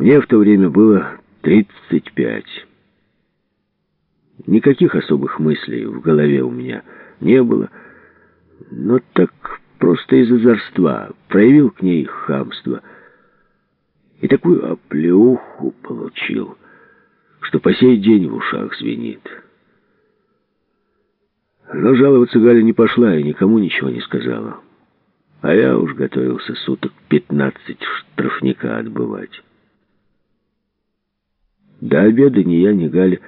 Мне в то время было 35. Никаких особых мыслей в голове у меня не было, но так просто из озорства проявил к ней хамство и такую оплеуху получил, что по сей день в ушах звенит. Но жаловаться Галя не пошла и никому ничего не сказала. А я уж готовился суток пятнадцать штрафника отбывать. До обеда ни я, ни Галя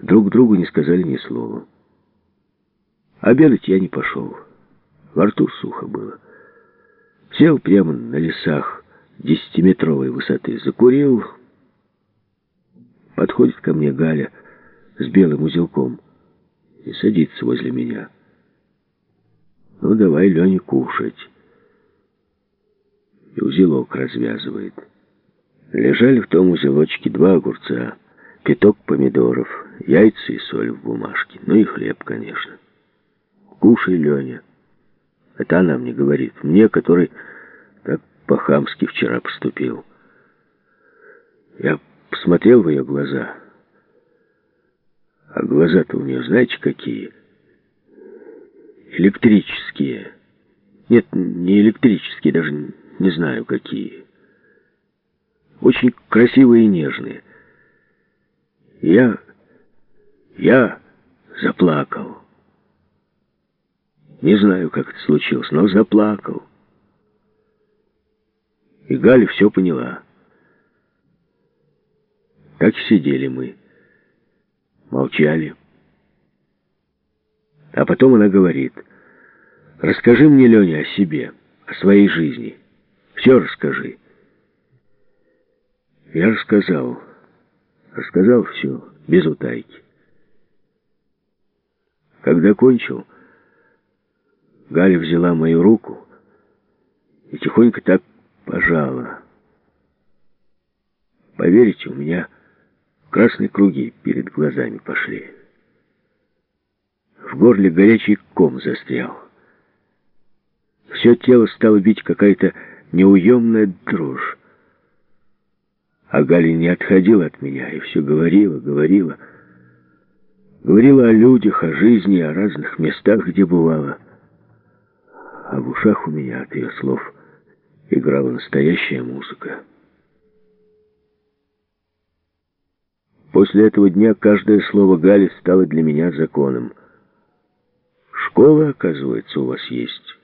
друг другу не сказали ни слова. Обедать я не пошел. Во рту сухо было. Сел прямо на лесах десятиметровой высоты, закурил. Подходит ко мне Галя с белым узелком и садится возле меня. Ну, давай, Леня, кушать. И узелок развязывает. Лежали в том узелочке два огурца, пяток помидоров, яйца и соль в бумажке. Ну и хлеб, конечно. Кушай, Леня. Это она мне говорит. Мне, который так по-хамски вчера поступил. Я посмотрел в ее глаза. А глаза-то у нее, знаете, какие? Электрические. Нет, не электрические, даже не знаю, какие. Очень красивые и нежные. Я... я заплакал. Не знаю, как это случилось, но заплакал. И Галя все поняла. Так сидели мы. Молчали. А потом она говорит, «Расскажи мне, Леня, о себе, о своей жизни. Все расскажи». Я рассказал. Рассказал все, без утайки. Когда кончил, Галя взяла мою руку и тихонько так пожала. Поверите, у меня красные круги перед глазами пошли. В горле горячий ком застрял. Все тело стало бить какая-то неуемная дрожь. А Галя не отходила от меня и все говорила, говорила. Говорила о людях, о жизни, о разных местах, где бывала. А в ушах у меня от ее слов играла настоящая музыка. После этого дня каждое слово Гали стало для меня законом. «Школа, оказывается, у вас есть?»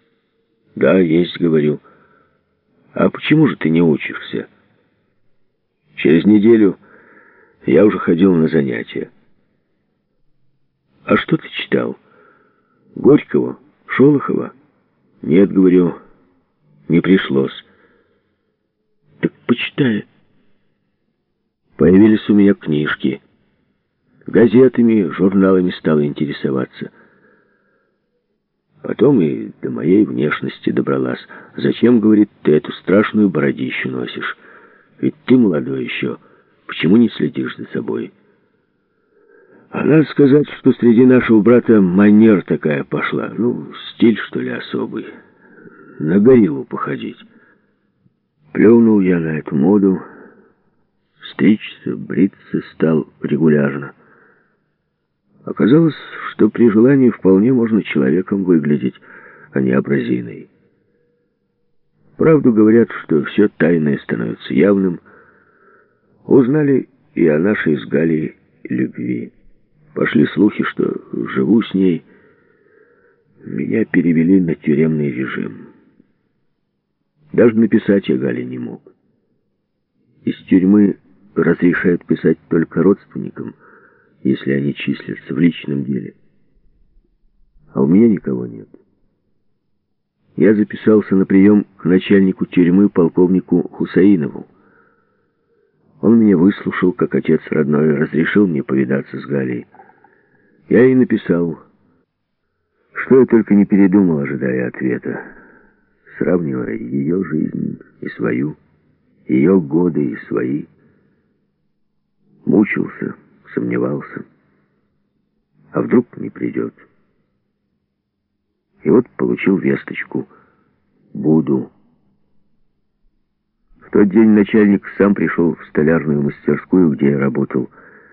«Да, есть, — говорю. А почему же ты не учишься?» Через неделю я уже ходил на занятия. «А что ты читал? Горького? Шолохова?» «Нет, — говорю, — не пришлось». «Так почитай». Появились у меня книжки. Газетами, журналами стал интересоваться. Потом и до моей внешности добралась. «Зачем, — говорит, — ты эту страшную бородищу носишь?» Ведь ты молодой еще. Почему не следишь за собой? А надо сказать, что среди нашего брата манер такая пошла. Ну, стиль, что ли, особый. На гориллу походить. Плюнул я на эту моду. Стричься, бриться стал регулярно. Оказалось, что при желании вполне можно человеком выглядеть, а не абразиной. Правду говорят, что все тайное становится явным. Узнали и о нашей с Галей любви. Пошли слухи, что живу с ней. Меня перевели на тюремный режим. Даже написать я Гале не мог. Из тюрьмы разрешают писать только родственникам, если они числятся в личном деле. А у меня никого нет я записался на прием к начальнику тюрьмы полковнику Хусаинову. Он меня выслушал, как отец родной, разрешил мне повидаться с Галей. Я ей написал, что я только не передумал, ожидая ответа, сравнивая ее жизнь и свою, ее годы и свои. Мучился, сомневался. А вдруг не придет? И вот получил весточку. Буду. В тот день начальник сам пришел в столярную мастерскую, где я работал,